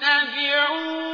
واتبعوا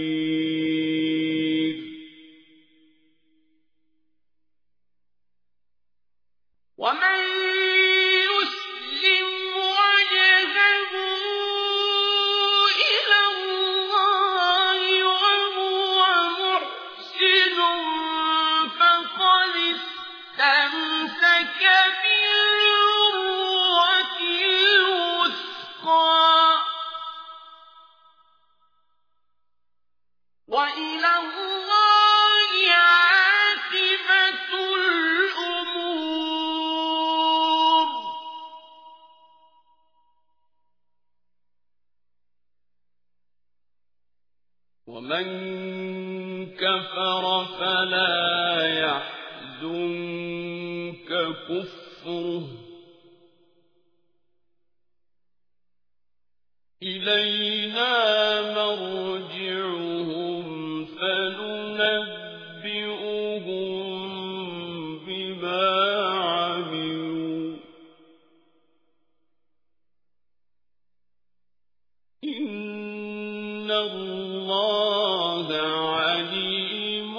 مَنْ كفر فلا يحزنك كفره إلينا إِنَّ اللَّهَ عَلِيمٌ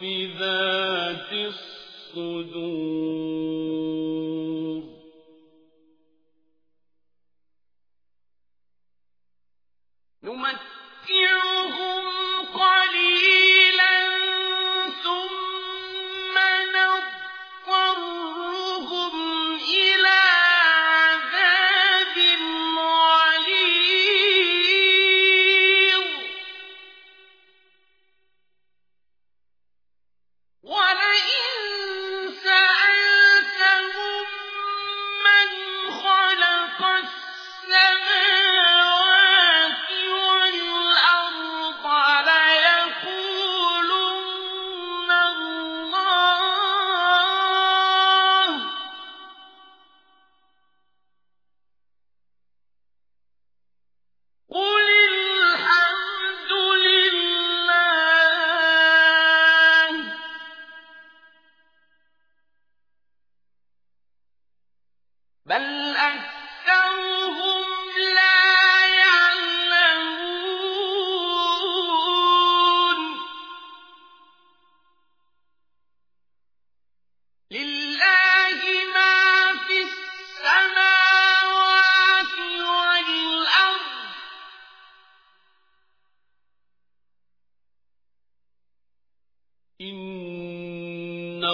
بِذَاتِ الصُّدُورِ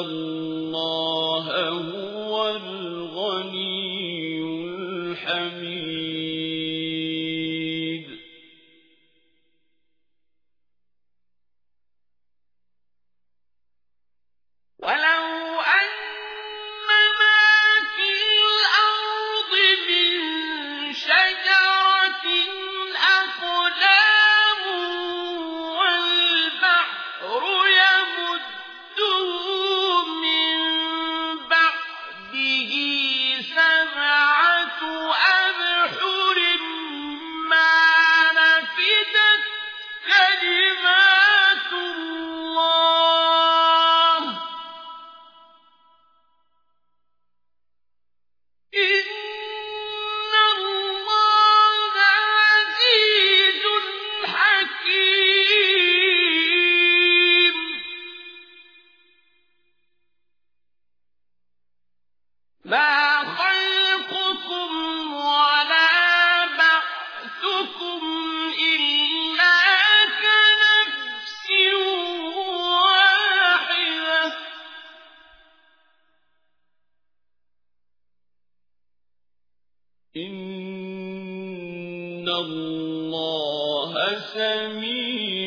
الله هو ما خلقكم ولا إلا كنفس واحدة. إن الله سميع